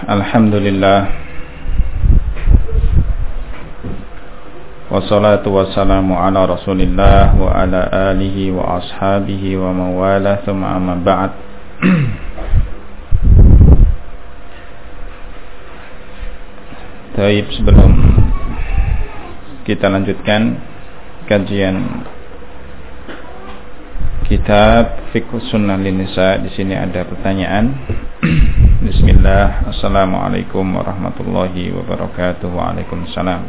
Alhamdulillah Wassalatu wassalamu ala rasulillah Wa ala alihi wa ashabihi wa mawala Thumma amma ba'd Taib sebelum kita lanjutkan kajian kitab Fiqh Sunnah Linisa di sini ada pertanyaan. Bismillah. Assalamualaikum warahmatullahi wabarakatuh. Waalaikumsalam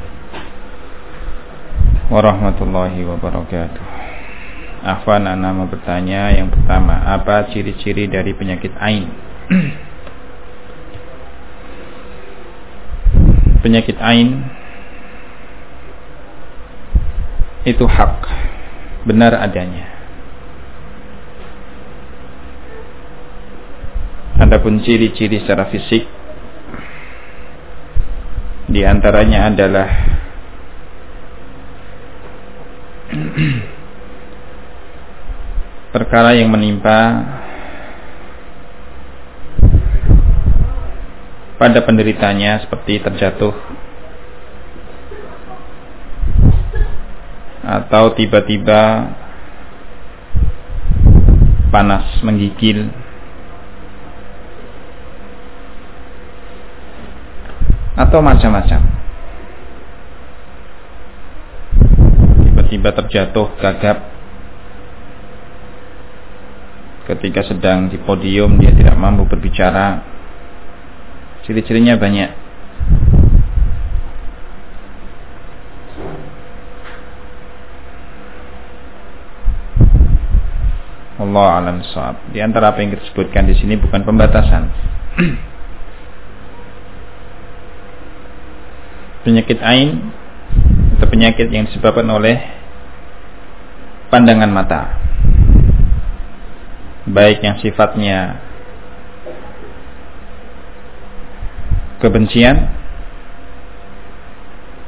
warahmatullahi wabarakatuh. Afwan Ana mau bertanya yang pertama, apa ciri-ciri dari penyakit ain? penyakit ain itu hak benar adanya Adapun ciri-ciri secara fisik di antaranya adalah perkara yang menimpa pada penderitanya seperti terjatuh atau tiba-tiba panas menggigil atau macam-macam. Tiba-tiba terjatuh gagap ketika sedang di podium dia tidak mampu berbicara. Ciri-cirinya banyak. Allah alam sahab. Di antara apa yang disebutkan di sini bukan pembatasan. penyakit ain atau penyakit yang disebabkan oleh pandangan mata. Baik yang sifatnya kebencian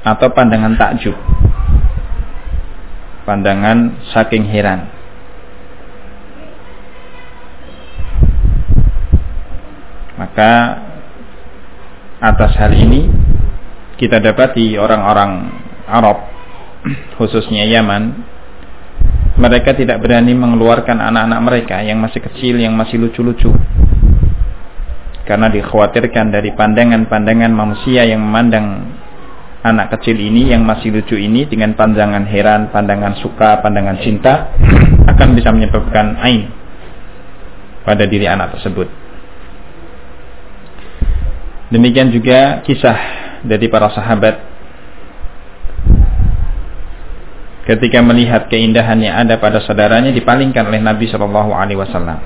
atau pandangan takjub. Pandangan saking heran. Maka atas hal ini kita dapati orang-orang Arab khususnya Yaman mereka tidak berani mengeluarkan anak-anak mereka yang masih kecil yang masih lucu-lucu karena dikhawatirkan dari pandangan-pandangan manusia yang memandang anak kecil ini yang masih lucu ini dengan pandangan heran, pandangan suka, pandangan cinta akan bisa menyebabkan ain pada diri anak tersebut. Demikian juga kisah dari para sahabat. Ketika melihat keindahan yang ada pada saudaranya dipalingkan oleh Nabi Shallallahu Alaihi Wasallam.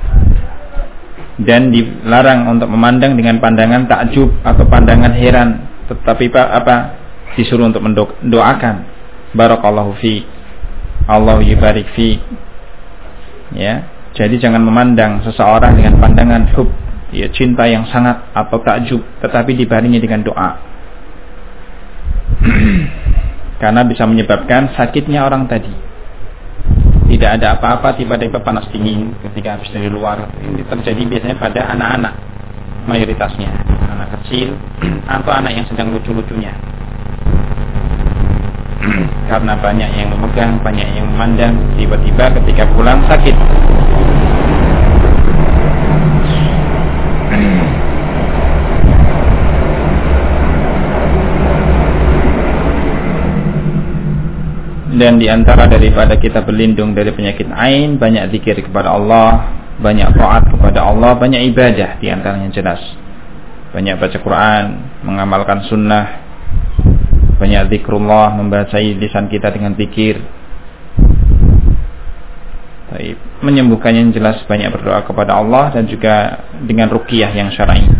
Dan dilarang untuk memandang dengan pandangan takjub atau pandangan heran tetapi apa disuruh untuk mendoakan barakallahu fi Allah yubarik fi. Ya jadi jangan memandang seseorang dengan pandangan hub ya cinta yang sangat atau takjub tetapi dibaringi dengan doa karena bisa menyebabkan sakitnya orang tadi. Tidak ada apa-apa tiba-tiba panas dingin ketika habis dari luar. Ini terjadi biasanya pada anak-anak mayoritasnya. Anak kecil atau anak yang sedang lucu-lucunya. Karena banyak yang memegang banyak yang memandang tiba-tiba ketika pulang sakit dan di antara daripada kita berlindung dari penyakit ain banyak zikir kepada Allah banyak taat kepada Allah banyak ibadah di antaranya jelas. Banyak baca Quran mengamalkan sunnah banyak zikrullah membaca lisan kita dengan zikir. Menyembuhkannya yang jelas banyak berdoa kepada Allah dan juga dengan ruqyah yang syar'i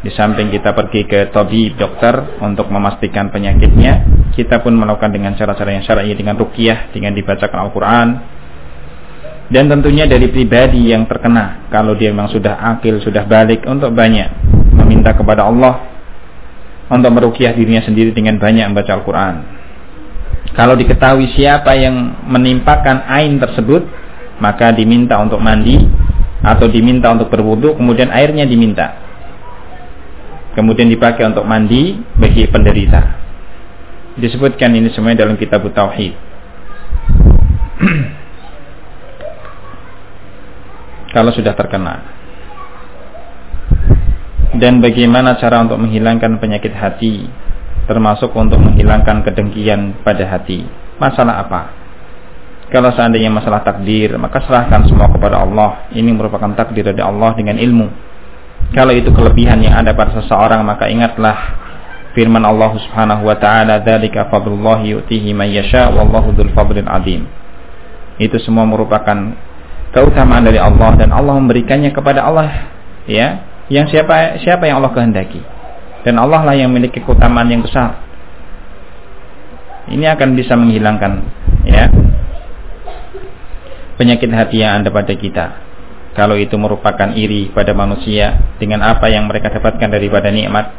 di samping kita pergi ke tabib dokter untuk memastikan penyakitnya, kita pun melakukan dengan cara-cara yang syar'i dengan ruqyah, dengan dibacakan Al-Qur'an. Dan tentunya dari pribadi yang terkena, kalau dia memang sudah akil, sudah balik untuk banyak meminta kepada Allah untuk meruqyah dirinya sendiri dengan banyak membaca Al-Qur'an. Kalau diketahui siapa yang menimpakan ain tersebut, maka diminta untuk mandi atau diminta untuk berwudu, kemudian airnya diminta kemudian dipakai untuk mandi bagi penderita. Disebutkan ini semuanya dalam kitab Tauhid. Kalau sudah terkena. Dan bagaimana cara untuk menghilangkan penyakit hati, termasuk untuk menghilangkan kedengkian pada hati. Masalah apa? Kalau seandainya masalah takdir, maka serahkan semua kepada Allah. Ini merupakan takdir dari Allah dengan ilmu. Kalau itu kelebihan yang ada pada seseorang, maka ingatlah firman Allah Subhanahu wa taala, "Dzalika fadlullah yu'tihi man yasha wallahu dzul fadlil adzim." Itu semua merupakan keutamaan dari Allah dan Allah memberikannya kepada Allah ya, yang siapa siapa yang Allah kehendaki. Dan Allah lah yang memiliki keutamaan yang besar. Ini akan bisa menghilangkan ya penyakit hati yang ada pada kita. Kalau itu merupakan iri pada manusia dengan apa yang mereka dapatkan daripada nikmat.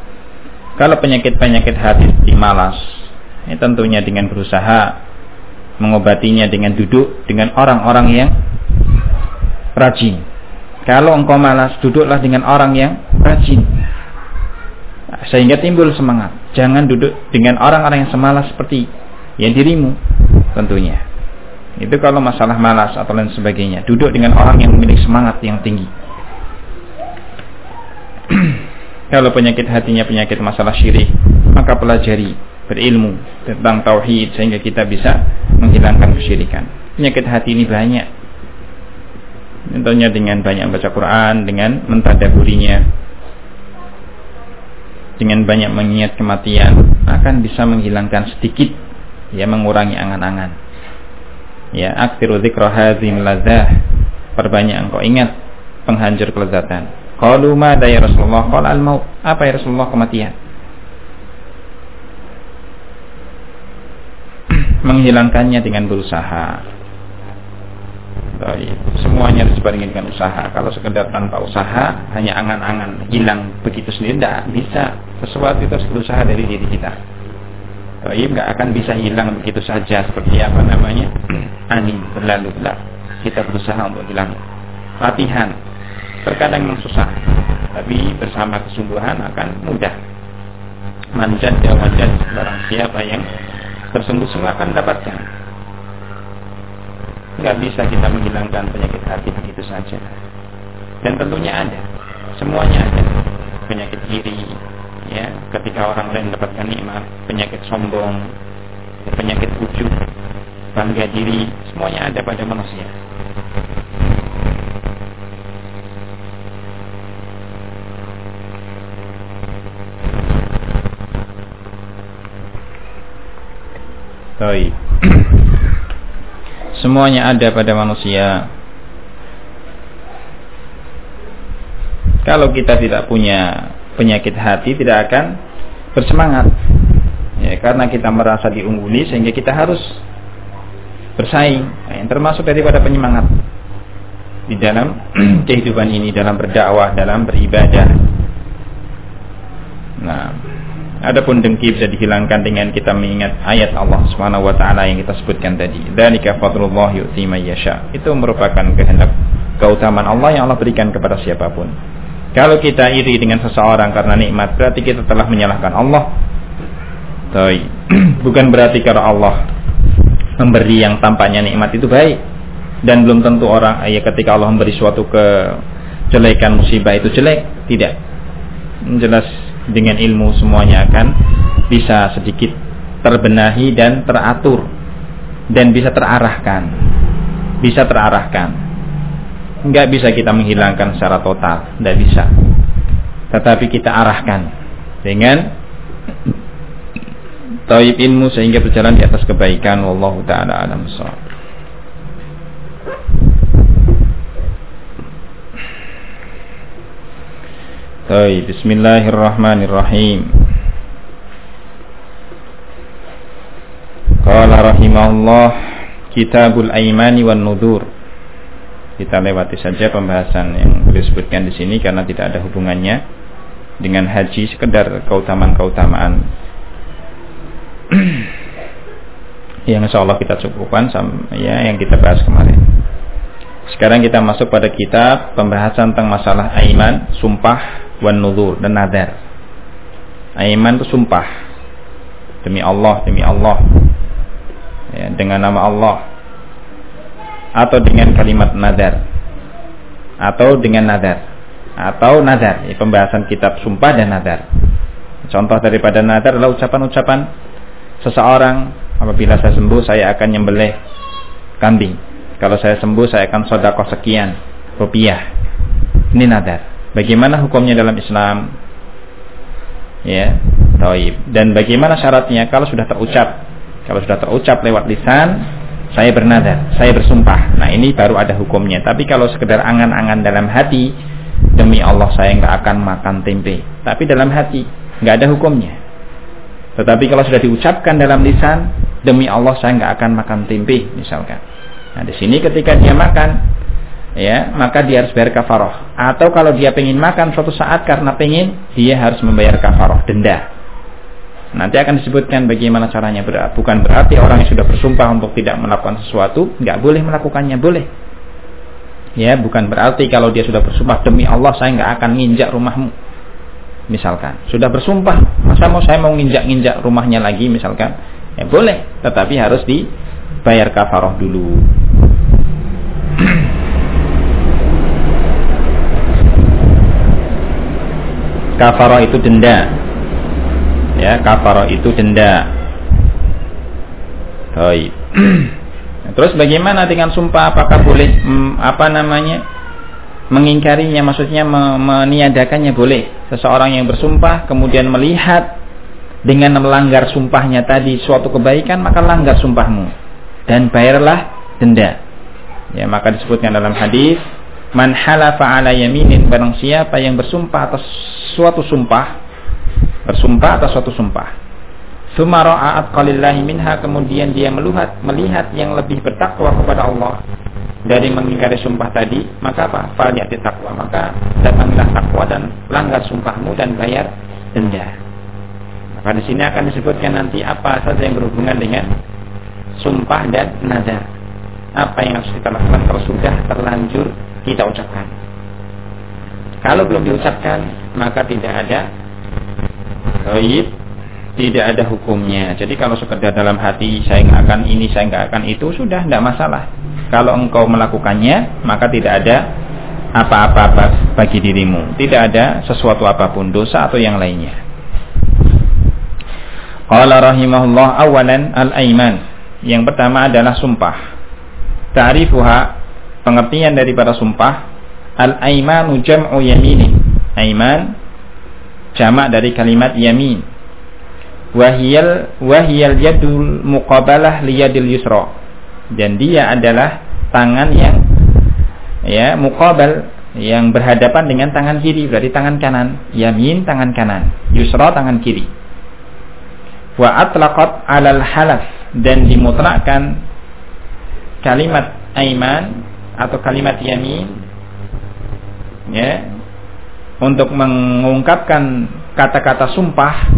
Kalau penyakit-penyakit hati seperti malas, ini tentunya dengan berusaha mengobatinya dengan duduk dengan orang-orang yang rajin. Kalau engkau malas, duduklah dengan orang yang rajin. Sehingga timbul semangat. Jangan duduk dengan orang-orang yang semalas seperti yang dirimu tentunya. Itu kalau masalah malas atau lain sebagainya. Duduk dengan orang yang memiliki semangat yang tinggi. kalau penyakit hatinya penyakit masalah syirik, maka pelajari berilmu tentang tauhid sehingga kita bisa menghilangkan kesyirikan. Penyakit hati ini banyak. Tentunya dengan banyak baca Quran, dengan mentadaburinya, dengan banyak mengingat kematian akan bisa menghilangkan sedikit ya mengurangi angan-angan ya aktiru dzikra hadzim ladzah perbanyak engkau ingat penghancur kelezatan. Qalu ma ya Rasulullah? Qala al maut apa ya Rasulullah? Kematian. Menghilangkannya dengan berusaha. Semuanya disebaringin dengan usaha. Kalau sekedar tanpa usaha hanya angan-angan hilang begitu sendiri tidak bisa. Sesuatu itu harus berusaha dari diri kita Taib nggak akan bisa hilang begitu saja seperti apa namanya? Angin berlalu lah kita berusaha untuk hilang. Latihan. Terkadang memang susah. Tapi bersama kesungguhan akan mudah. Manjat ya manjat barang siapa yang tersungguh-sungguh akan dapatkan. Nggak bisa kita menghilangkan penyakit hati begitu saja. Dan tentunya ada. Semuanya ada. Penyakit diri ya ketika orang lain mendapatkan nikmat penyakit sombong penyakit ujub bangga diri semuanya ada pada manusia Baik. Semuanya ada pada manusia. Kalau kita tidak punya penyakit hati tidak akan bersemangat. Ya, karena kita merasa diungguli sehingga kita harus bersaing. Nah, yang termasuk daripada penyemangat di dalam kehidupan ini, dalam berdakwah, dalam beribadah. Nah, adapun dengki bisa dihilangkan dengan kita mengingat ayat Allah Subhanahu wa taala yang kita sebutkan tadi. Dzalika fadlullah yu'ti yasha. Itu merupakan kehendak keutamaan Allah yang Allah berikan kepada siapa pun. Kalau kita iri dengan seseorang karena nikmat, berarti kita telah menyalahkan Allah. Bukan berarti kalau Allah memberi yang tampaknya nikmat itu baik dan belum tentu orang ya ketika Allah memberi suatu kejelekan musibah itu jelek, tidak. Jelas dengan ilmu semuanya akan bisa sedikit terbenahi dan teratur dan bisa terarahkan. Bisa terarahkan nggak bisa kita menghilangkan secara total, nggak bisa. Tetapi kita arahkan dengan taib ilmu sehingga berjalan di atas kebaikan. Wallahu taala alam Taib, Bismillahirrahmanirrahim. Qala rahimahullah Kitabul Aimani wan Nudur kita lewati saja pembahasan yang disebutkan di sini karena tidak ada hubungannya dengan haji sekedar keutamaan-keutamaan yang insya Allah kita cukupkan sama, ya yang kita bahas kemarin. Sekarang kita masuk pada kitab pembahasan tentang masalah aiman, sumpah, wan nuzur dan nadar. Aiman itu sumpah. Demi Allah, demi Allah. Ya, dengan nama Allah. Atau dengan kalimat nadar. Atau dengan nadar. Atau nadar. Ya, pembahasan kitab sumpah dan nadar. Contoh daripada nadar adalah ucapan-ucapan seseorang apabila saya sembuh saya akan nyembelih kambing. Kalau saya sembuh saya akan sodakoh sekian rupiah. Ini nadar. Bagaimana hukumnya dalam Islam? Ya, taib. Dan bagaimana syaratnya kalau sudah terucap? Kalau sudah terucap lewat lisan, saya bernadar, saya bersumpah. Nah ini baru ada hukumnya. Tapi kalau sekedar angan-angan dalam hati, demi Allah saya nggak akan makan tempe. Tapi dalam hati nggak ada hukumnya. Tetapi kalau sudah diucapkan dalam lisan, demi Allah saya nggak akan makan tempe, misalkan. Nah di sini ketika dia makan, ya maka dia harus bayar kafaroh atau kalau dia pengen makan suatu saat karena pengen dia harus membayar kafaroh denda nanti akan disebutkan bagaimana caranya bukan berarti orang yang sudah bersumpah untuk tidak melakukan sesuatu nggak boleh melakukannya boleh. Ya bukan berarti kalau dia sudah bersumpah demi Allah saya nggak akan nginjak rumahmu. Misalkan sudah bersumpah masa mau saya mau nginjak-nginjak rumahnya lagi? Misalkan ya boleh tetapi harus dibayar kafaroh dulu. Kafaro itu denda ya kafaro itu denda Baik. Terus bagaimana dengan sumpah? Apakah boleh mm, apa namanya mengingkarinya? Maksudnya meniadakannya boleh. Seseorang yang bersumpah kemudian melihat dengan melanggar sumpahnya tadi suatu kebaikan maka langgar sumpahmu dan bayarlah denda. Ya maka disebutkan dalam hadis Man halafa ala yaminin barang siapa yang bersumpah atas suatu sumpah bersumpah atas suatu sumpah. Sumara'at qalillahi minha kemudian dia melihat melihat yang lebih bertakwa kepada Allah. Dari mengingkari sumpah tadi maka apa? Faliyati takwa maka datanglah takwa dan langgar sumpahmu dan bayar denda. Maka di sini akan disebutkan nanti apa saja yang berhubungan dengan sumpah dan nazar. Apa yang harus kita lakukan kalau sudah terlanjur kita ucapkan. Kalau belum diucapkan, maka tidak ada Baik, tidak ada hukumnya. Jadi kalau sekedar dalam hati saya nggak akan ini, saya nggak akan itu, sudah tidak masalah. Kalau engkau melakukannya, maka tidak ada apa-apa bagi dirimu. Tidak ada sesuatu apa pun, dosa atau yang lainnya. Qala rahimahullah awalan al-aiman. Yang pertama adalah sumpah. Ta'rifuha pengertian daripada sumpah al-aimanu jam'u yamini aiman jamak dari kalimat yamin. Wahiyal wahiyal yadul muqabalah liyadil yusra. Dan dia adalah tangan yang ya muqabal yang berhadapan dengan tangan kiri. Berarti tangan kanan. Yamin tangan kanan. Yusra tangan kiri. Wa atlaqat alal halaf. Dan dimutlakkan kalimat aiman atau kalimat yamin. Ya untuk mengungkapkan kata-kata sumpah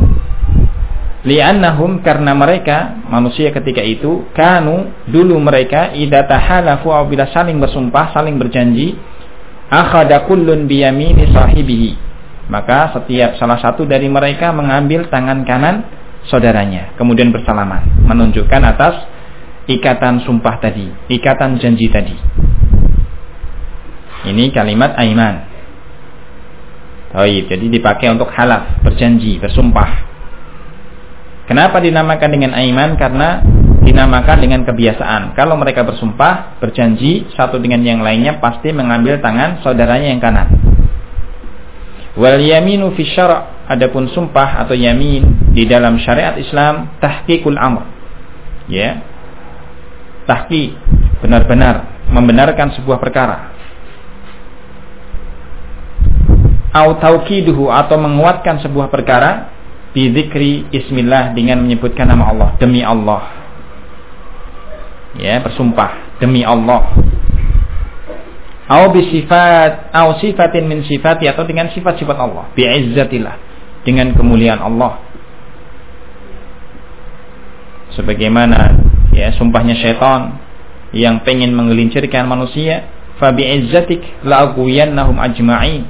li'annahum karena mereka manusia ketika itu kanu dulu mereka idza tahalafu bila saling bersumpah saling berjanji akhada kullun biyamini sahibihi maka setiap salah satu dari mereka mengambil tangan kanan saudaranya kemudian bersalaman menunjukkan atas ikatan sumpah tadi ikatan janji tadi ini kalimat aiman. Taib. Jadi dipakai untuk halaf, berjanji, bersumpah. Kenapa dinamakan dengan aiman? Karena dinamakan dengan kebiasaan. Kalau mereka bersumpah, berjanji satu dengan yang lainnya pasti mengambil tangan saudaranya yang kanan. Wal yaminu fi adapun sumpah atau yamin di dalam syariat Islam tahqiqul amr. Ya. Tahqiq benar-benar membenarkan sebuah perkara au taukiduhu atau menguatkan sebuah perkara bizikri ismillah dengan menyebutkan nama Allah. Demi Allah. Ya bersumpah. Demi Allah. Au bisifat au sifatin min sifati atau dengan sifat-sifat Allah. Bi'izzatillah dengan kemuliaan Allah. Sebagaimana ya sumpahnya syaitan yang pengen menggelincirkan manusia fa bi'izzatik la'agwiyannahum ajma'in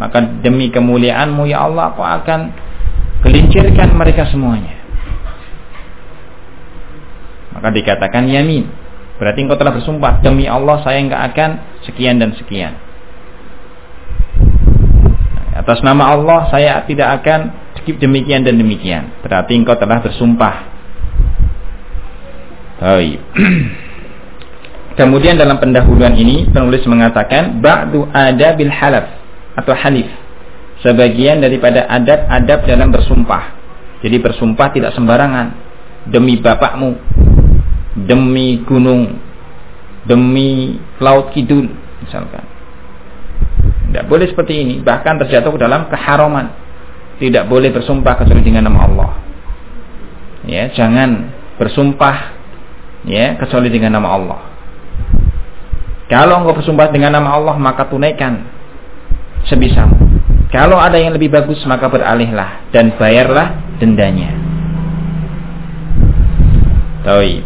maka demi kemuliaanmu ya Allah aku akan Gelincirkan mereka semuanya. Maka dikatakan yamin. Berarti engkau telah bersumpah demi Allah saya enggak akan sekian dan sekian. Atas nama Allah saya tidak akan demikian dan demikian. Berarti engkau telah bersumpah. Baik. Kemudian dalam pendahuluan ini penulis mengatakan ba'du adabil halaf atau halif. Sebagian daripada adab-adab dalam bersumpah. Jadi bersumpah tidak sembarangan. Demi bapakmu, demi gunung, demi laut kidul misalkan. Tidak boleh seperti ini, bahkan terjatuh ke dalam keharaman. Tidak boleh bersumpah kecuali dengan nama Allah. Ya, jangan bersumpah ya kecuali dengan nama Allah. Kalau engkau bersumpah dengan nama Allah maka tunaikan sebisamu. Kalau ada yang lebih bagus maka beralihlah dan bayarlah dendanya. Taui.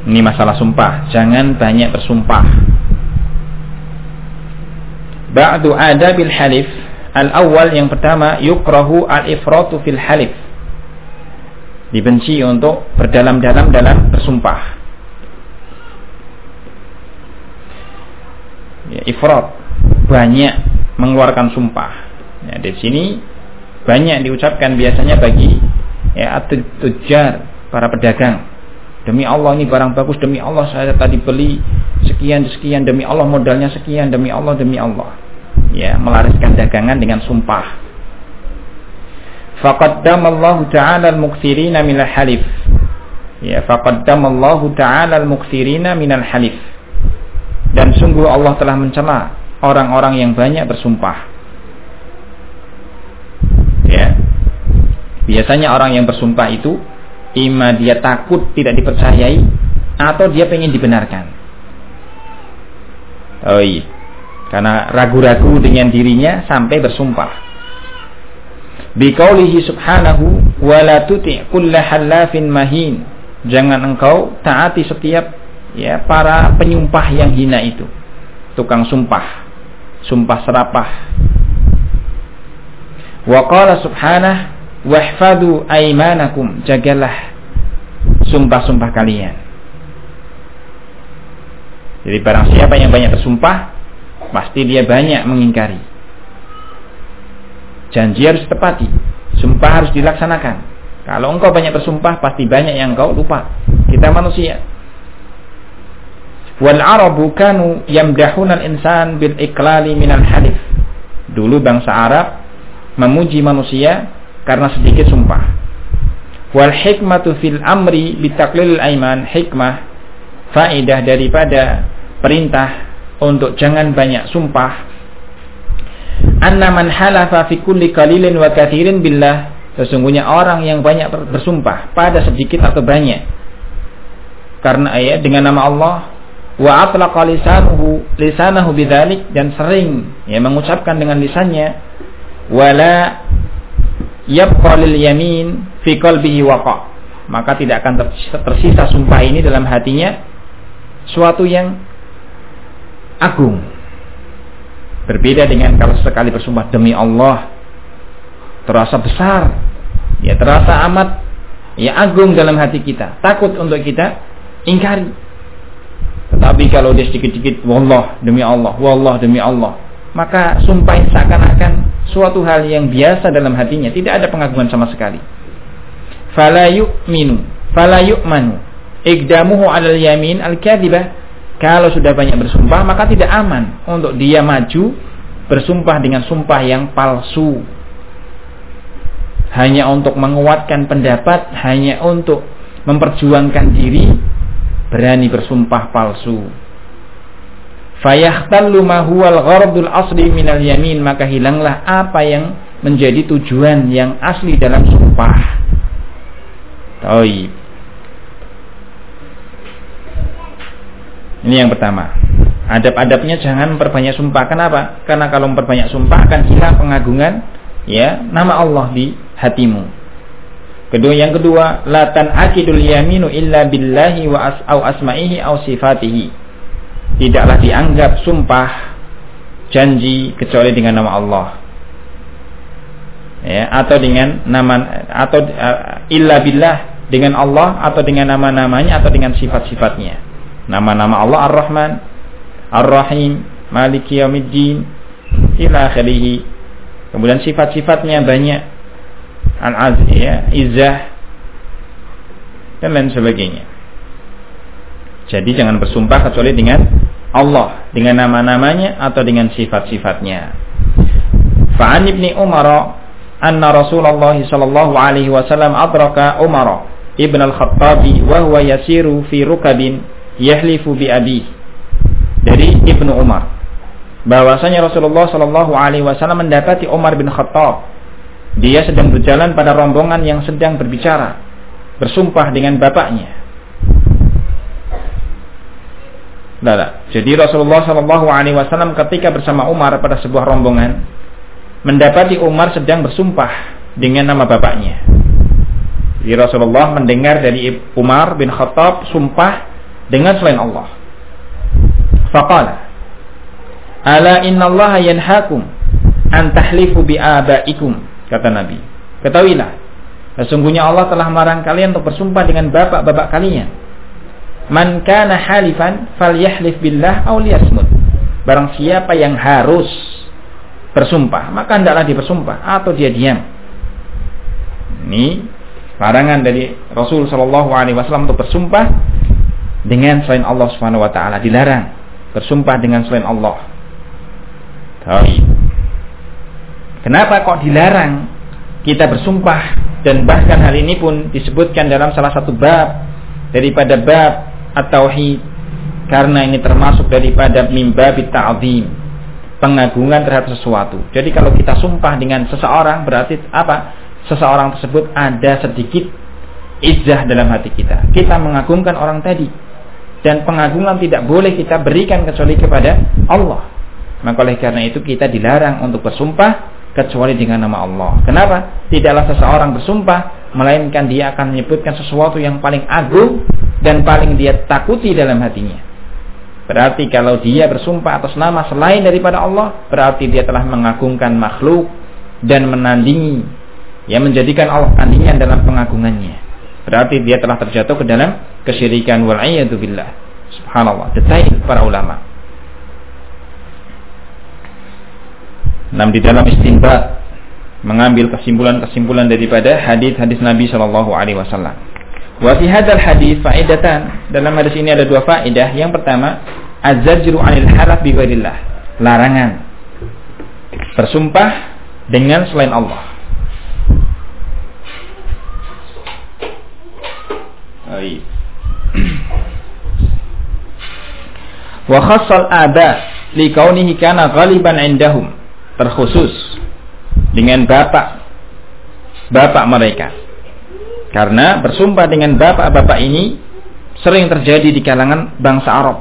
Ini masalah sumpah, jangan banyak bersumpah. Ba'du adabil halif Al-awwal yang pertama yukrahu al-ifratu fil halif. Dibenci untuk berdalam-dalam dalam bersumpah. Ya, ifrat banyak mengeluarkan sumpah. Ya, di sini banyak diucapkan biasanya bagi ya tujar para pedagang. Demi Allah ini barang bagus, demi Allah saya tadi beli sekian sekian demi Allah modalnya sekian demi Allah demi Allah ya melariskan dagangan dengan sumpah. Faqaddamallahu ta'ala al-mukthirina minal halif. Ya, faqaddamallahu ta'ala al-mukthirina minal halif. Dan sungguh Allah telah mencela orang-orang yang banyak bersumpah. Ya. Biasanya orang yang bersumpah itu ima dia takut tidak dipercayai atau dia pengen dibenarkan. Oh iya karena ragu-ragu dengan dirinya sampai bersumpah. Biqaulihi subhanahu wa la tuti' kulla halafin mahin. Jangan engkau taati setiap ya para penyumpah yang hina itu. Tukang sumpah, sumpah serapah. Wa qala subhanahu wahfadu aimanakum. Jagalah sumpah-sumpah kalian. Jadi barang siapa yang banyak bersumpah, pasti dia banyak mengingkari. Janji harus tepati, sumpah harus dilaksanakan. Kalau engkau banyak bersumpah, pasti banyak yang engkau lupa. Kita manusia. Wal Arabu kanu yamdahuna al-insan bil iklali minal halif. Dulu bangsa Arab memuji manusia karena sedikit sumpah. Wal hikmatu fil amri bitaklil aiman hikmah faidah daripada perintah untuk jangan banyak sumpah. Anna man halafa fi kulli qalilin wa kathirin billah. Sesungguhnya orang yang banyak bersumpah pada sedikit atau banyak. Karena ayat dengan nama Allah wa atlaqa lisanuhu lisanahu bidzalik dan sering ya mengucapkan dengan lisannya wala yabqa lil yamin fi qalbihi waqa maka tidak akan tersisa sumpah ini dalam hatinya suatu yang agung. Berbeda dengan kalau sekali bersumpah demi Allah terasa besar, ya terasa amat ya agung dalam hati kita, takut untuk kita ingkari. Tetapi kalau dia sedikit-sedikit wallah demi Allah, wallah demi Allah, maka sumpah seakan-akan suatu hal yang biasa dalam hatinya, tidak ada pengagungan sama sekali. Fala yu'minu, fala yu'manu. Igdamuhu alal yamin al-kadhibah kalau sudah banyak bersumpah, maka tidak aman untuk dia maju bersumpah dengan sumpah yang palsu. Hanya untuk menguatkan pendapat, hanya untuk memperjuangkan diri, berani bersumpah palsu. Fayahtallu ma huwal ghardul asli minal yamin, maka hilanglah apa yang menjadi tujuan yang asli dalam sumpah. Taib. Ini yang pertama. Adab-adabnya jangan memperbanyak sumpah. Kenapa? Karena kalau memperbanyak sumpah akan hilang pengagungan ya nama Allah di hatimu. Kedua yang kedua, la akidul yaminu illa billahi wa as au asma'ihi au sifatihi. Tidaklah dianggap sumpah janji kecuali dengan nama Allah. ya atau dengan nama atau uh, illa billah dengan Allah atau dengan nama-namanya atau dengan sifat-sifatnya. Nama-nama Allah Ar-Rahman, Ar-Rahim, Maliki Yaumiddin, ila akhirih. Kemudian sifat-sifatnya banyak. Al-Aziz, ya, Izzah, dan lain sebagainya. Jadi jangan bersumpah kecuali dengan Allah, dengan nama-namanya atau dengan sifat-sifatnya. Fa'an ibni Umar anna Rasulullah sallallahu alaihi wasallam adraka Umar ibn al-Khattabi wa huwa yasiru fi rukabin yahlifu bi abi. Dari Ibnu Umar bahwasanya Rasulullah sallallahu alaihi wasallam mendapati Umar bin Khattab dia sedang berjalan pada rombongan yang sedang berbicara bersumpah dengan bapaknya Lala. Jadi Rasulullah Shallallahu Alaihi Wasallam ketika bersama Umar pada sebuah rombongan mendapati Umar sedang bersumpah dengan nama bapaknya. Jadi Rasulullah mendengar dari Umar bin Khattab sumpah dengan selain Allah. Faqala Ala inna Allah yanhakum an tahlifu bi abaikum kata Nabi. Ketahuilah sesungguhnya Allah telah melarang kalian untuk bersumpah dengan bapak-bapak kalian Man kana halifan falyahlif billah aw liyasmut. Barang siapa yang harus bersumpah, maka hendaklah dia bersumpah atau dia diam. Ini larangan dari Rasul Shallallahu alaihi wasallam untuk bersumpah dengan selain Allah Subhanahu wa taala dilarang bersumpah dengan selain Allah. Tahu. Kenapa kok dilarang kita bersumpah dan bahkan hal ini pun disebutkan dalam salah satu bab daripada bab at-tauhid karena ini termasuk daripada mimba ta'zim pengagungan terhadap sesuatu. Jadi kalau kita sumpah dengan seseorang berarti apa? Seseorang tersebut ada sedikit izah dalam hati kita. Kita mengagungkan orang tadi. Dan pengagungan tidak boleh kita berikan kecuali kepada Allah. Maka oleh karena itu kita dilarang untuk bersumpah kecuali dengan nama Allah. Kenapa? Tidaklah seseorang bersumpah melainkan dia akan menyebutkan sesuatu yang paling agung dan paling dia takuti dalam hatinya. Berarti kalau dia bersumpah atas nama selain daripada Allah, berarti dia telah mengagungkan makhluk dan menandingi, yang menjadikan Allah tandingan dalam pengagungannya. Berarti dia telah terjatuh ke dalam kesyirikan wal billah. Subhanallah. Detail para ulama. Nam di dalam istinbat mengambil kesimpulan-kesimpulan daripada hadis-hadis Nabi Shallallahu Alaihi Wasallam. Wa fi hadzal hadis faedatan. Dalam hadis ini ada dua faedah. Yang pertama, az-zajru 'anil halaf bi. Larangan bersumpah dengan selain Allah. Wa khassal ada li kaunihi kana ghaliban indahum. Terkhusus dengan bapak bapak mereka karena bersumpah dengan bapak-bapak ini sering terjadi di kalangan bangsa Arab.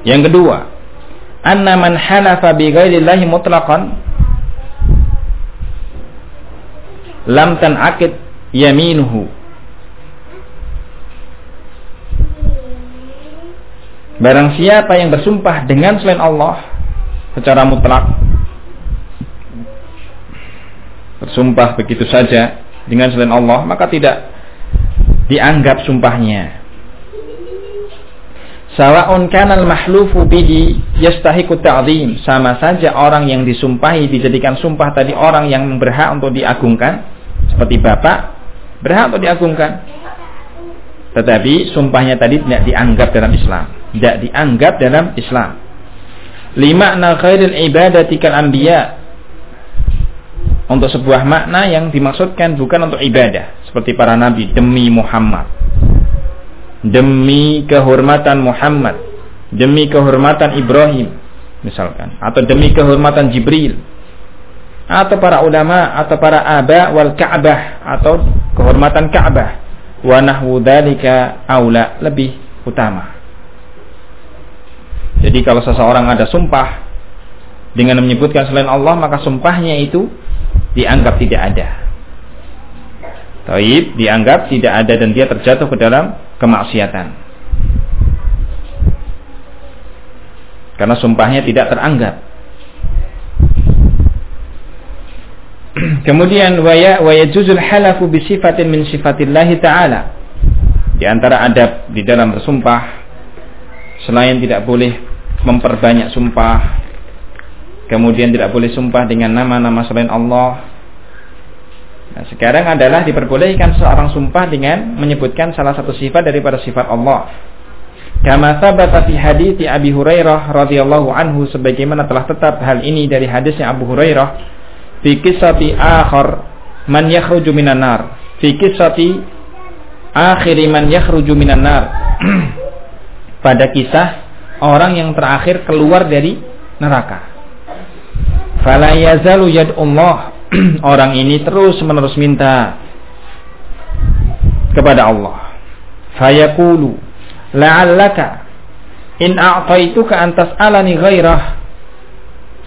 Yang kedua, anna man halafa bi ghairillahi mutlaqan lam tanaqid yaminuhu. Barang siapa yang bersumpah dengan selain Allah secara mutlak bersumpah begitu saja dengan selain Allah maka tidak dianggap sumpahnya Sawa'un kana al-mahlufu bihi yastahiqu ta'zim. Sama saja orang yang disumpahi dijadikan sumpah tadi orang yang berhak untuk diagungkan seperti bapak berhak untuk diagungkan. Tetapi sumpahnya tadi tidak dianggap dalam Islam. Tidak dianggap dalam Islam. Lima na khairil ibadati kal anbiya. Untuk sebuah makna yang dimaksudkan bukan untuk ibadah. Seperti para nabi demi Muhammad. Demi kehormatan Muhammad. Demi kehormatan Ibrahim misalkan. Atau demi kehormatan Jibril. Atau para ulama atau para aba wal Ka'bah. Atau kehormatan Ka'bah. Wa nahwu dzalika aula lebih utama jadi kalau seseorang ada sumpah dengan menyebutkan selain Allah maka sumpahnya itu dianggap tidak ada. Taib dianggap tidak ada dan dia terjatuh ke dalam kemaksiatan. Karena sumpahnya tidak teranggap. Kemudian waya waya juzul halafu bi min sifatillahi taala. Di antara adab di dalam bersumpah selain tidak boleh memperbanyak sumpah, kemudian tidak boleh sumpah dengan nama-nama selain Allah. Nah, sekarang adalah diperbolehkan seorang sumpah dengan menyebutkan salah satu sifat daripada sifat Allah. Kama sabata fi hadithi Abi Hurairah radhiyallahu anhu sebagaimana telah tetap hal ini dari hadisnya Abu Hurairah fi kisati akhar man yakhruju minan nar fi kisati akhiri man yakhruju minan nar pada kisah orang yang terakhir keluar dari neraka. Fala yazalu yad'ullah orang ini terus menerus minta kepada Allah. Fayaqulu la'allaka in a'taituka an tas'alani ghairah.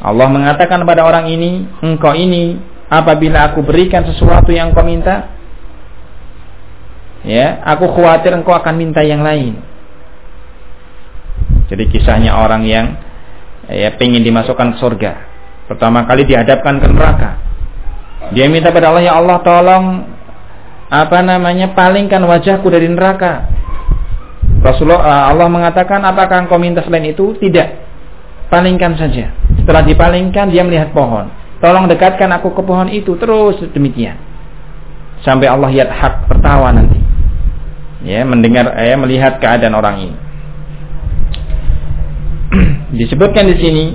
Allah mengatakan kepada orang ini, engkau ini apabila aku berikan sesuatu yang kau minta, ya, aku khawatir engkau akan minta yang lain. Jadi kisahnya orang yang ya pengen dimasukkan ke surga. Pertama kali dihadapkan ke neraka. Dia minta pada Allah, ya Allah tolong apa namanya palingkan wajahku dari neraka. Rasulullah Allah mengatakan apakah engkau minta selain itu? Tidak palingkan saja. Setelah dipalingkan dia melihat pohon. Tolong dekatkan aku ke pohon itu terus demikian. Sampai Allah lihat hak tertawa nanti. Ya, mendengar ya melihat keadaan orang ini. Disebutkan di sini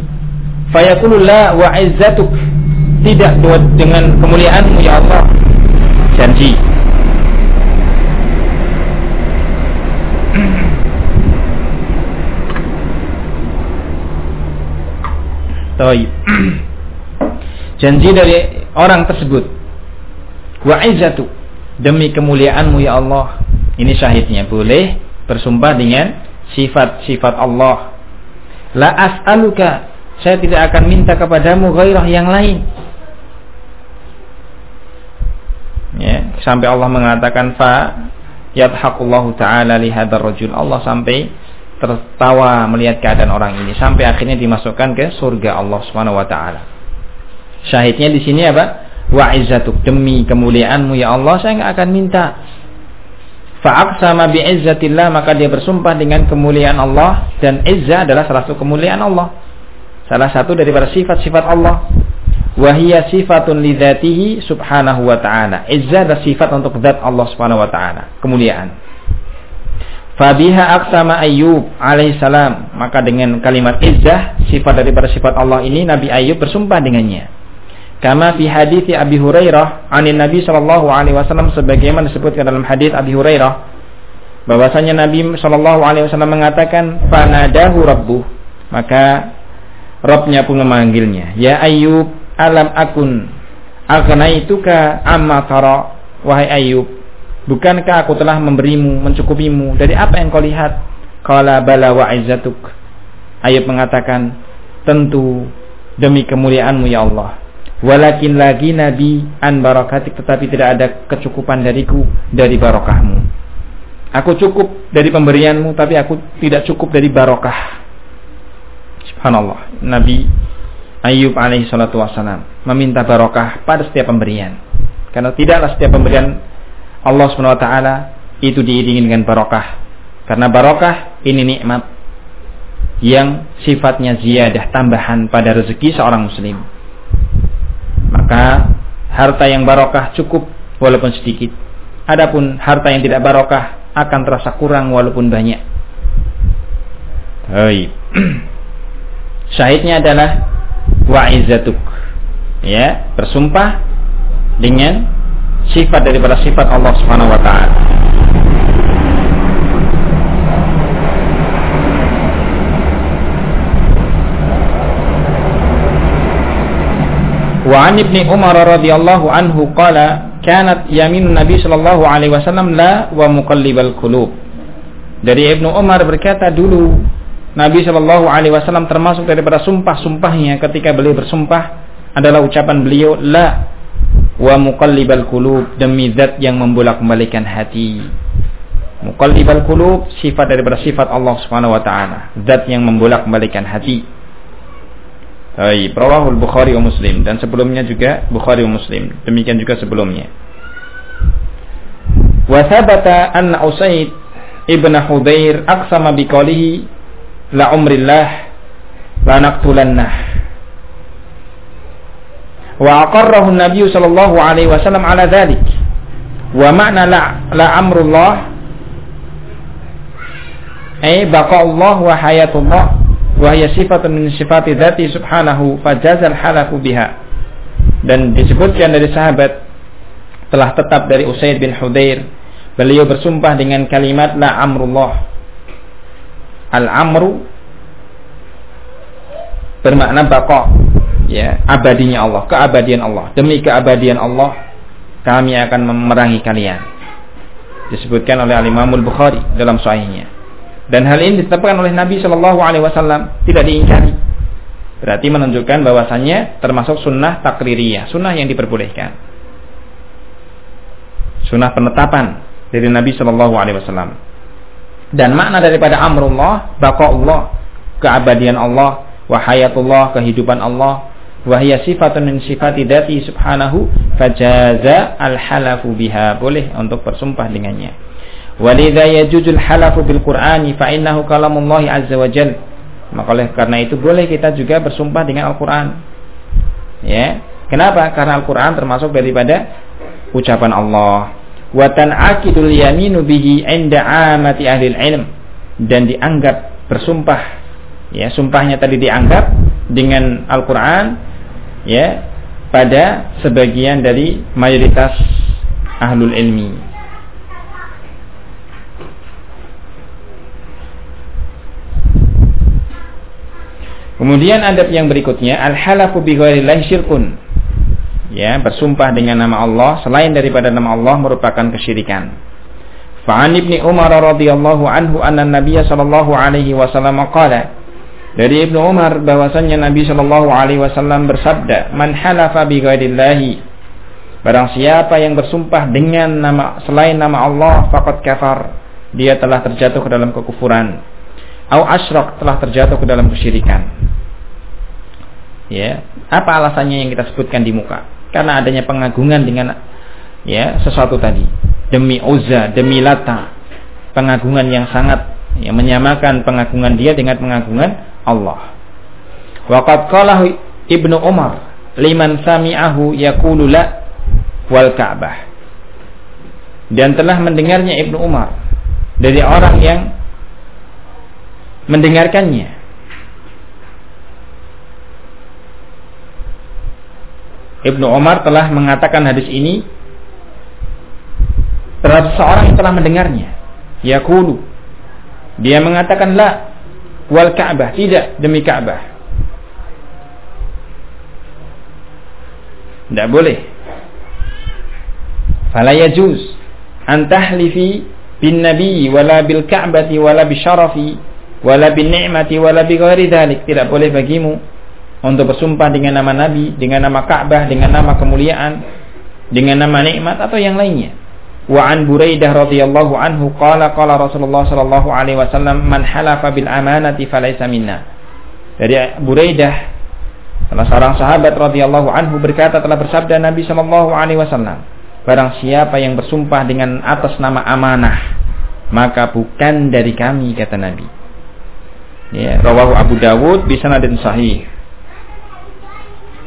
fayakulullah wa izzatuk tidak buat dengan kemuliaanmu ya Allah janji Taib. Janji dari orang tersebut. Wa izzatu demi kemuliaanmu ya Allah. Ini syahidnya boleh bersumpah dengan sifat-sifat Allah. La as'aluka saya tidak akan minta kepadamu gairah yang lain. Ya, sampai Allah mengatakan fa yadhaqullahu taala li hadzal rajul. Allah sampai tertawa melihat keadaan orang ini sampai akhirnya dimasukkan ke surga Allah Subhanahu wa taala. Syahidnya di sini apa? Wa izzatuk demi kemuliaanmu ya Allah saya enggak akan minta. Fa'aqsama bi izzatillah maka dia bersumpah dengan kemuliaan Allah dan izza adalah salah satu kemuliaan Allah. Salah satu daripada sifat-sifat Allah. Wahia sifatun lidzatihi subhanahu wa ta'ala. Izza adalah sifat untuk zat Allah subhanahu wa ta'ala. Kemuliaan. Fabiha aksama Ayub alaihissalam. Maka dengan kalimat izzah, sifat daripada sifat Allah ini, Nabi Ayub bersumpah dengannya. Kama fi hadithi Abi Hurairah anin Nabi sallallahu alaihi wasallam sebagaimana disebutkan dalam hadis Abi Hurairah bahwasanya Nabi sallallahu alaihi wasallam mengatakan fanadahu rabbuh maka Robnya pun memanggilnya ya Ayub alam akun agnaituka amma tara wahai Ayub Bukankah aku telah memberimu, mencukupimu dari apa yang kau lihat? Qala bala wa izzatuk. Ayub mengatakan, tentu demi kemuliaanmu ya Allah. Walakin lagi nabi an barakatik tetapi tidak ada kecukupan dariku dari barokahmu. Aku cukup dari pemberianmu tapi aku tidak cukup dari barokah. Subhanallah. Nabi Ayub alaihi salatu wassalam meminta barokah pada setiap pemberian. Karena tidaklah setiap pemberian Allah Subhanahu wa taala itu diiringi dengan barokah. Karena barokah ini nikmat yang sifatnya ziyadah tambahan pada rezeki seorang muslim. Maka harta yang barokah cukup walaupun sedikit. Adapun harta yang tidak barokah akan terasa kurang walaupun banyak. Baik. Syahidnya adalah wa'izatuk. Ya, bersumpah dengan sifat daripada sifat Allah Subhanahu wa taala. Wa an Ibnu Umar radhiyallahu anhu qala kanat yamin Nabi sallallahu alaihi wasallam la wa muqallibal qulub. Dari Ibnu Umar berkata dulu Nabi Shallallahu Alaihi Wasallam termasuk daripada sumpah-sumpahnya ketika beliau bersumpah adalah ucapan beliau la wa muqallibal qulub demi zat yang membolak-balikan hati. Muqallibal qulub sifat daripada sifat Allah Subhanahu wa taala, zat yang membolak-balikan hati. Baik, Rawahul Bukhari wa Muslim dan sebelumnya juga Bukhari wa Muslim. Demikian juga sebelumnya. Wa thabata anna Usaid ibn Hudair aqsama biqalihi la umrillah la naqtulannah. Wa aqarrahu an-nabiy sallallahu alaihi wasallam ala dhalik. Wa ma'na la, la amrullah ay baqa Allah wa hayatullah wahya sifatun min sifati dzati subhanahu fajazal halafu biha. Dan disebutkan dari sahabat telah tetap dari Usaid bin Hudair beliau bersumpah dengan kalimat la amrullah. Al amru bermakna baqa ya abadinya Allah keabadian Allah. Demi keabadian Allah kami akan memerangi kalian. Disebutkan oleh Al Imam Bukhari dalam sahihnya dan hal ini ditetapkan oleh Nabi Shallallahu Alaihi Wasallam tidak diingkari. Berarti menunjukkan bahwasannya termasuk sunnah takririyah, sunnah yang diperbolehkan. Sunnah penetapan dari Nabi Shallallahu Alaihi Wasallam. Dan makna daripada amrullah, Allah, keabadian Allah, wahayatullah, kehidupan Allah, wahya sifatun min sifati dati subhanahu fajaza al halafu biha boleh untuk bersumpah dengannya Walidha yajujul halafu bil Qur'ani fa innahu kalamullah azza wa jal. Maka oleh karena itu boleh kita juga bersumpah dengan Al-Qur'an. Ya. Kenapa? Karena Al-Qur'an termasuk daripada ucapan Allah. Wa tan'aqidul yaminu bihi 'inda 'amati ahli ilm dan dianggap bersumpah ya sumpahnya tadi dianggap dengan Al-Qur'an ya pada sebagian dari mayoritas ahlul ilmi Kemudian adab yang berikutnya al-halafu bi syirkun. Ya, bersumpah dengan nama Allah selain daripada nama Allah merupakan kesyirikan. Fa'an Ibnu Umar radhiyallahu anhu anna Nabiy sallallahu alaihi wasallam qala dari Ibnu Umar bahwasanya Nabi sallallahu alaihi wasallam bersabda, "Man halafa bi ghairillahi" Barang siapa yang bersumpah dengan nama selain nama Allah faqad kafar, dia telah terjatuh ke dalam kekufuran. Au asyrak telah terjatuh ke dalam kesyirikan. Ya apa alasannya yang kita sebutkan di muka? Karena adanya pengagungan dengan ya sesuatu tadi. Demi Uzza demi Lata. Pengagungan yang sangat yang menyamakan pengagungan dia dengan pengagungan Allah. Waqad qala Ibnu Umar liman sami'ahu yaqulu la wal Ka'bah. Dan telah mendengarnya Ibnu Umar dari orang yang mendengarkannya Ibnu Umar telah mengatakan hadis ini terhadap seorang yang telah mendengarnya. Yaqulu. Dia mengatakan la wal Ka'bah, tidak demi Ka'bah. Tidak boleh. Fala yajuz an tahlifi bin nabi wala bil ka'bati wala bi syarafi wala bin ni'mati wala bi ghairi dzalik. Tidak boleh bagimu untuk bersumpah dengan nama Nabi, dengan nama Ka'bah, dengan nama kemuliaan, dengan nama nikmat atau yang lainnya. Wa an Buraidah radhiyallahu anhu qala qala Rasulullah sallallahu alaihi wasallam man halafa bil amanati falaysa minna. Dari Buraidah salah seorang sahabat radhiyallahu anhu berkata telah bersabda Nabi sallallahu alaihi wasallam, barang siapa yang bersumpah dengan atas nama amanah, maka bukan dari kami kata Nabi. Ya, rawahu Abu Dawud bi sanadin sahih.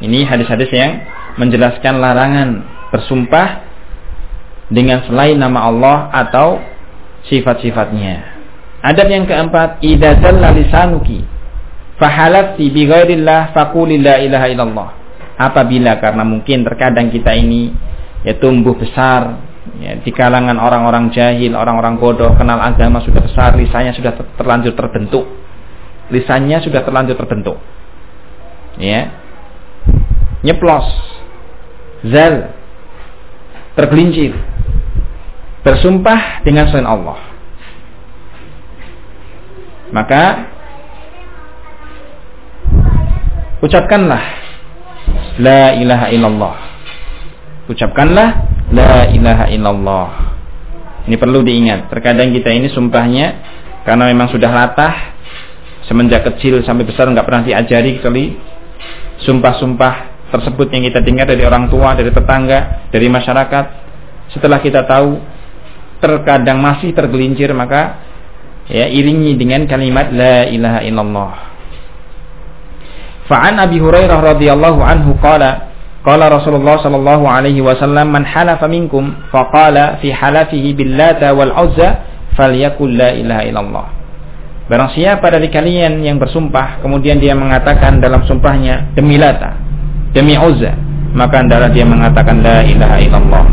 Ini hadis-hadis yang menjelaskan larangan bersumpah dengan selain nama Allah atau sifat-sifatnya. Adab yang keempat, idza lisanuki fahalafti bi ghairillah faquli la. Apabila karena mungkin terkadang kita ini ya tumbuh besar ya, di kalangan orang-orang jahil, orang-orang bodoh, kenal agama sudah besar, lisannya sudah terlanjur terbentuk. Lisannya sudah terlanjur terbentuk. Ya, nyeplos, zal, tergelincir, bersumpah dengan selain Allah. Maka ucapkanlah la ilaha illallah. Ucapkanlah la ilaha illallah. Ini perlu diingat. Terkadang kita ini sumpahnya karena memang sudah latah semenjak kecil sampai besar nggak pernah diajari kecuali sumpah-sumpah tersebut yang kita dengar dari orang tua, dari tetangga, dari masyarakat, setelah kita tahu terkadang masih tergelincir maka ya iringi dengan kalimat la ilaha illallah. Fa'an Abi Hurairah radhiyallahu anhu qala qala Rasulullah sallallahu alaihi wasallam man halafa minkum faqala fi halafihi billata wal uzza falyakul la ilaha illallah. Barang siapa dari kalian yang bersumpah kemudian dia mengatakan dalam sumpahnya demi Lata, demi Uzza, maka adalah dia mengatakan la ilaha illallah.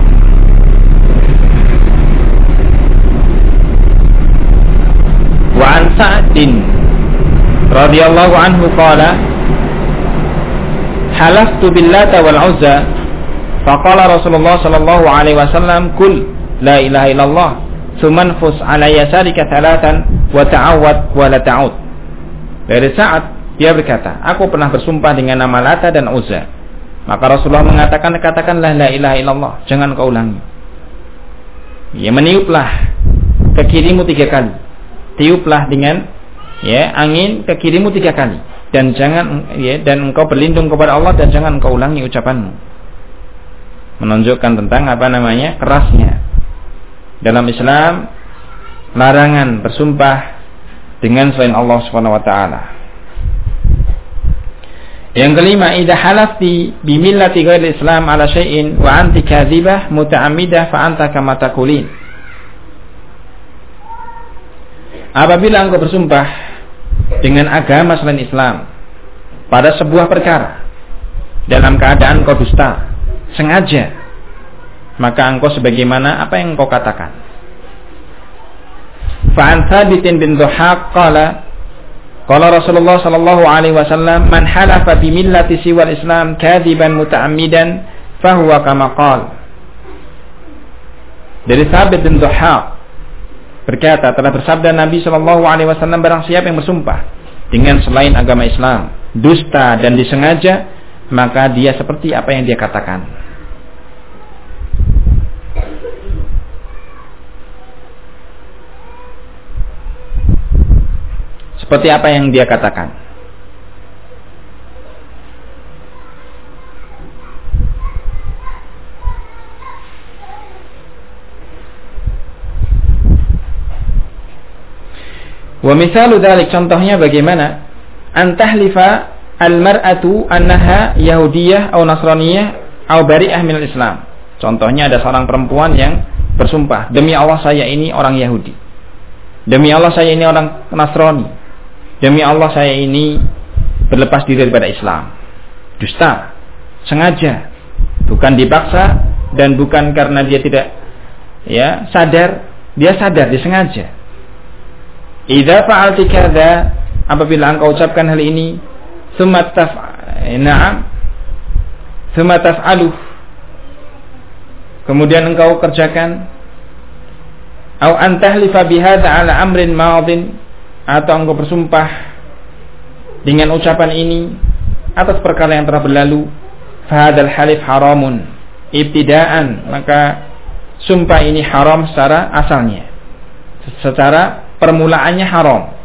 Wa an Sa'din radhiyallahu anhu qala halaftu billata wal uzza faqala Rasulullah sallallahu alaihi wasallam kul la ilaha illallah Sumanfus ala yasarika talatan wa ta'awad wa la ta'ud. Dari saat dia berkata, aku pernah bersumpah dengan nama Lata dan Uzza. Maka Rasulullah mengatakan, katakanlah la ilaha illallah. Jangan kau ulangi. Ya meniuplah ke kirimu tiga kali. Tiuplah dengan ya angin ke kirimu tiga kali. Dan jangan ya dan engkau berlindung kepada Allah dan jangan engkau ulangi ucapanmu. Menunjukkan tentang apa namanya kerasnya dalam Islam larangan bersumpah dengan selain Allah Subhanahu wa taala. Yang kelima, idza halafti bi millati ghairi Islam ala syai'in wa anti kadzibah muta'ammidah fa anta kama taqulin. Apabila engkau bersumpah dengan agama selain Islam pada sebuah perkara dalam keadaan kau dusta, sengaja maka engkau sebagaimana apa yang engkau katakan. Fa'an Thabitin bin Dhuhaq qala Qala Rasulullah sallallahu alaihi wasallam man halafa bi millati siwal Islam kadiban muta'ammidan fahuwa kama qala Dari Thabit bin Dhuhaq berkata telah bersabda Nabi sallallahu alaihi wasallam barang siapa yang bersumpah dengan selain agama Islam dusta dan disengaja maka dia seperti apa yang dia katakan. Seperti apa yang dia katakan. Wa misalu dzalik contohnya bagaimana? Antahlifa al-mar'atu annaha yahudiyah atau nasraniyah atau bari'ah minal Islam. Contohnya ada seorang perempuan yang bersumpah, demi Allah saya ini orang Yahudi. Demi Allah saya ini orang Nasrani. Demi Allah saya ini berlepas diri daripada Islam. Dusta. Sengaja. Bukan dipaksa dan bukan karena dia tidak ya sadar, dia sadar, dia sengaja. Idza fa'alti kadza apabila engkau ucapkan hal ini, tsumma taf na'am tsumma taf'aluh kemudian engkau kerjakan au antahlifa bihadza ala amrin madin atau engkau bersumpah dengan ucapan ini atas perkara yang telah berlalu fahadal halif haramun. Ibtidaan maka sumpah ini haram secara asalnya. Secara permulaannya haram.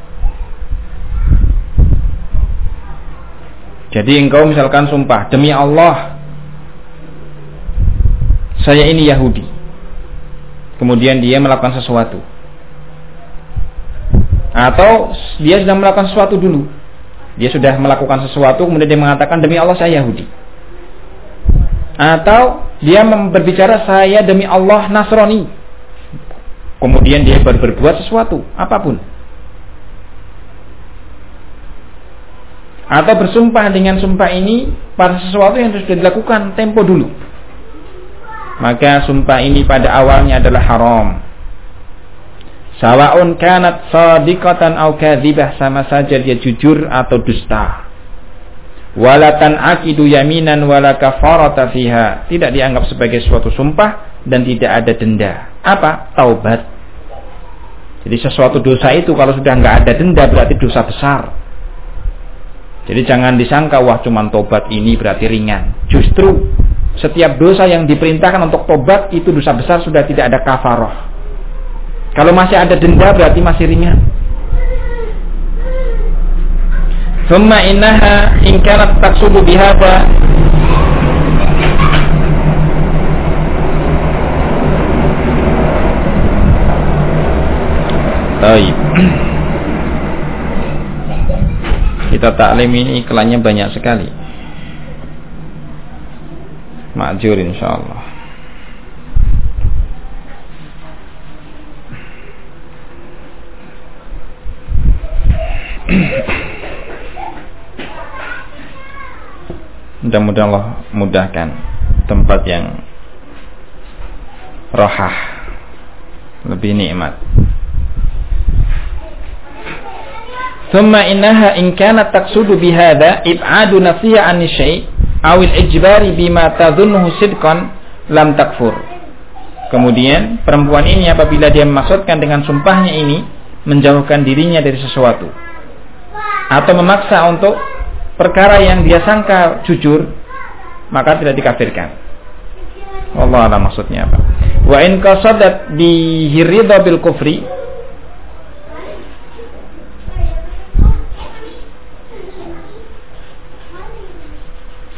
Jadi engkau misalkan sumpah demi Allah saya ini Yahudi. Kemudian dia melakukan sesuatu atau dia sudah melakukan sesuatu dulu. Dia sudah melakukan sesuatu kemudian dia mengatakan demi Allah saya Yahudi. Atau dia berbicara saya demi Allah Nasrani. Kemudian dia ber berbuat sesuatu apa pun. Atau bersumpah dengan sumpah ini pada sesuatu yang sudah dilakukan tempo dulu. Maka sumpah ini pada awalnya adalah haram Sawaun kanat sadiqatan au kadzibah sama saja dia jujur atau dusta. Walatan akidu yaminan wala kafarata fiha. Tidak dianggap sebagai suatu sumpah dan tidak ada denda. Apa? Taubat. Jadi sesuatu dosa itu kalau sudah nggak ada denda berarti dosa besar. Jadi jangan disangka wah cuman tobat ini berarti ringan. Justru setiap dosa yang diperintahkan untuk tobat itu dosa besar sudah tidak ada kafaroh kalau masih ada denda berarti masih ringan. Thumma innaha in kanat taksubu bihaba Baik. Kita taklim ini iklannya banyak sekali. Ma'jur insyaallah. Mudah-mudahan Allah mudahkan tempat yang rohah lebih nikmat. Thumma innaha in kanat taqsudu bihada ib'adu nafsiha 'an syai' aw al-ijbari bima tadhunnuhu sidqan lam takfur. Kemudian perempuan ini apabila dia memaksudkan dengan sumpahnya ini menjauhkan dirinya dari sesuatu atau memaksa untuk perkara yang dia sangka jujur maka tidak dikafirkan. Allah alam maksudnya apa? Wa in qasadat bi ridha bil kufri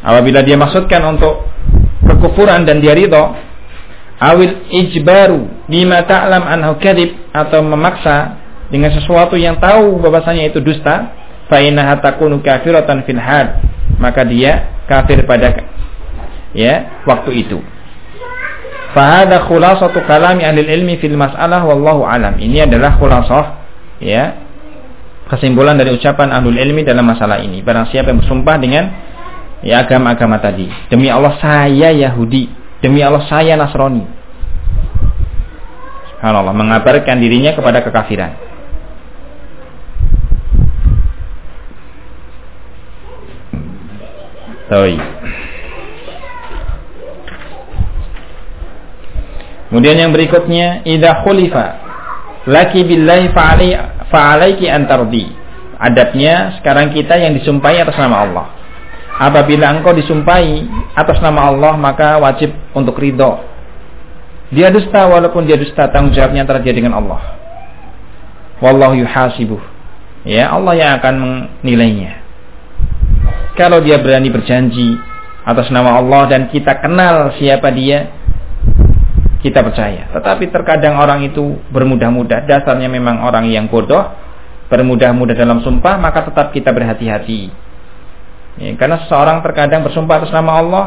Apabila dia maksudkan untuk kekufuran dan dia ridho awil ijbaru bima ta'lam anhu kadhib atau memaksa dengan sesuatu yang tahu bahwasanya itu dusta fa takunu kafiratan fil had. Maka dia kafir pada ya waktu itu. Fahada khulasatu kalami ahli ilmi fil mas'alah wallahu alam. Ini adalah khulasah ya kesimpulan dari ucapan ahlul ilmi dalam masalah ini. Barang siapa yang bersumpah dengan ya agama-agama tadi. Demi Allah saya Yahudi. Demi Allah saya Nasrani. Subhanallah mengabarkan dirinya kepada kekafiran Taui. Kemudian yang berikutnya, idza khulifa laki billahi fa'alai fa'alaiki antardi. Adabnya sekarang kita yang disumpahi atas nama Allah. Apabila engkau disumpahi atas nama Allah, maka wajib untuk ridho. Dia dusta walaupun dia dusta tanggung jawabnya dia dengan Allah. Wallahu yuhasibuh. Ya, Allah yang akan menilainya. Kalau dia berani berjanji atas nama Allah dan kita kenal siapa dia, kita percaya. Tetapi terkadang orang itu bermudah-mudah, dasarnya memang orang yang bodoh, bermudah-mudah dalam sumpah, maka tetap kita berhati-hati. Ya, karena seseorang terkadang bersumpah atas nama Allah,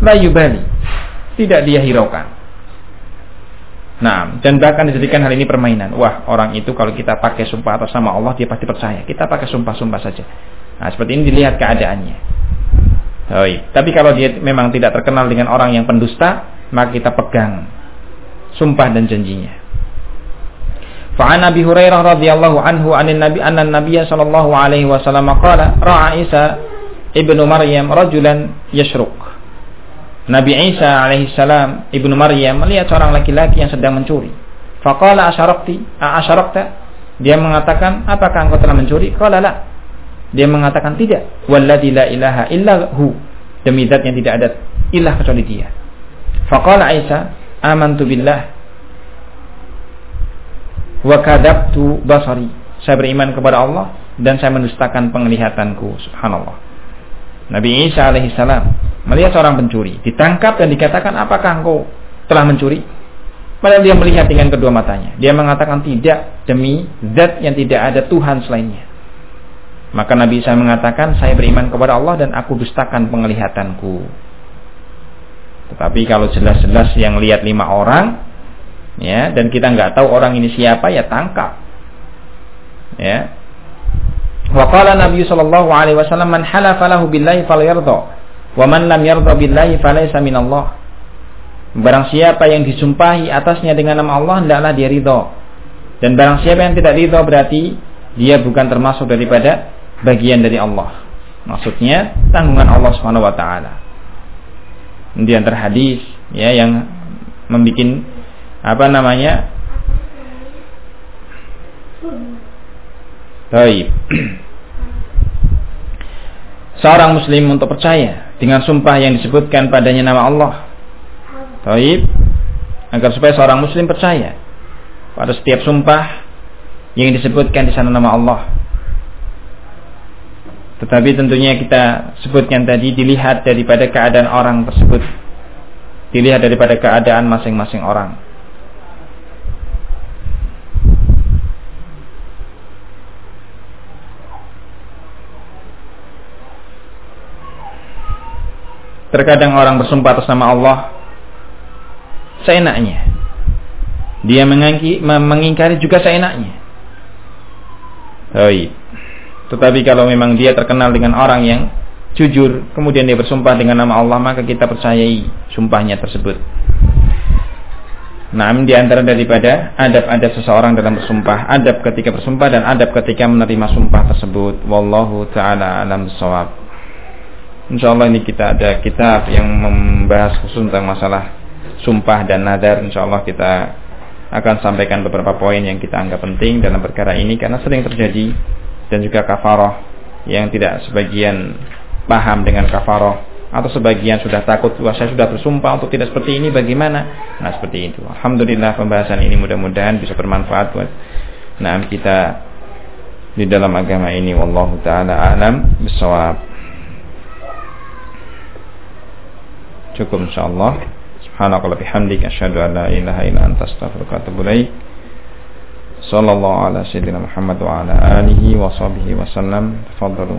la yubali, tidak dia hiraukan. Nah, dan bahkan dijadikan hal ini permainan. Wah, orang itu kalau kita pakai sumpah atas nama Allah, dia pasti percaya. Kita pakai sumpah-sumpah saja. Nah, seperti ini dilihat keadaannya. Oh, Tapi kalau dia memang tidak terkenal dengan orang yang pendusta, maka kita pegang sumpah dan janjinya. Fa'an Abi Hurairah radhiyallahu anhu anin Nabi anna Nabiy sallallahu alaihi wasallam qala ra'a Isa ibnu Maryam rajulan yashruk. Nabi Isa alaihi salam ibnu Maryam melihat seorang laki-laki yang sedang mencuri. Faqala asyarakti asyarakta dia mengatakan apakah engkau telah mencuri? Qala la. Dia mengatakan tidak. Walladzi la ilaha illa hu. Demi zat yang tidak ada ilah kecuali dia. Faqala Aisyah, amantu billah wa kadabtu basari. Saya beriman kepada Allah dan saya mendustakan penglihatanku. Subhanallah. Nabi Isa alaihi salam melihat seorang pencuri, ditangkap dan dikatakan, "Apakah engkau telah mencuri?" Padahal dia melihat dengan kedua matanya. Dia mengatakan tidak demi zat yang tidak ada Tuhan selainnya. Maka Nabi Isa mengatakan, saya beriman kepada Allah dan aku dustakan penglihatanku. Tetapi kalau jelas-jelas yang lihat lima orang, ya, dan kita nggak tahu orang ini siapa, ya tangkap. Ya. Wa qala Nabi sallallahu alaihi wasallam man halafa lahu billahi falyardha wa man lam yardha billahi falaysa minallah. Barang siapa yang disumpahi atasnya dengan nama Allah hendaklah dia ridho. Dan barang siapa yang tidak ridho berarti dia bukan termasuk daripada bagian dari Allah. Maksudnya tanggungan Allah Subhanahu wa taala. Di antara ya yang membuat apa namanya? Baik. Seorang muslim untuk percaya dengan sumpah yang disebutkan padanya nama Allah. Baik. Agar supaya seorang muslim percaya pada setiap sumpah yang disebutkan di sana nama Allah Tetapi tentunya kita sebutkan tadi dilihat daripada keadaan orang tersebut. Dilihat daripada keadaan masing-masing orang. Terkadang orang bersumpah atas nama Allah seenaknya. Dia mengingkari juga seenaknya. Baik. Tetapi kalau memang dia terkenal dengan orang yang jujur, kemudian dia bersumpah dengan nama Allah, maka kita percayai sumpahnya tersebut. Nah, di antara daripada adab-adab seseorang dalam bersumpah, adab ketika bersumpah dan adab ketika menerima sumpah tersebut. Wallahu taala alam sawab. Insyaallah ini kita ada kitab yang membahas khusus tentang masalah sumpah dan nadar. Insyaallah kita akan sampaikan beberapa poin yang kita anggap penting dalam perkara ini karena sering terjadi dan juga kafaroh yang tidak sebagian paham dengan kafaroh atau sebagian sudah takut wah saya sudah bersumpah untuk tidak seperti ini bagaimana? Nah seperti itu. Alhamdulillah pembahasan ini mudah-mudahan bisa bermanfaat buat nah kita di dalam agama ini. Wallahu taala alam bisawab cukup insyaallah. Subhanakallah bihamdik asyhadu an la ilaha illa anta astaghfiruka wa atubu ilaik sallallahu ala sayyidina Muhammad wa ala alihi wa sahbihi wasallam tafadhalu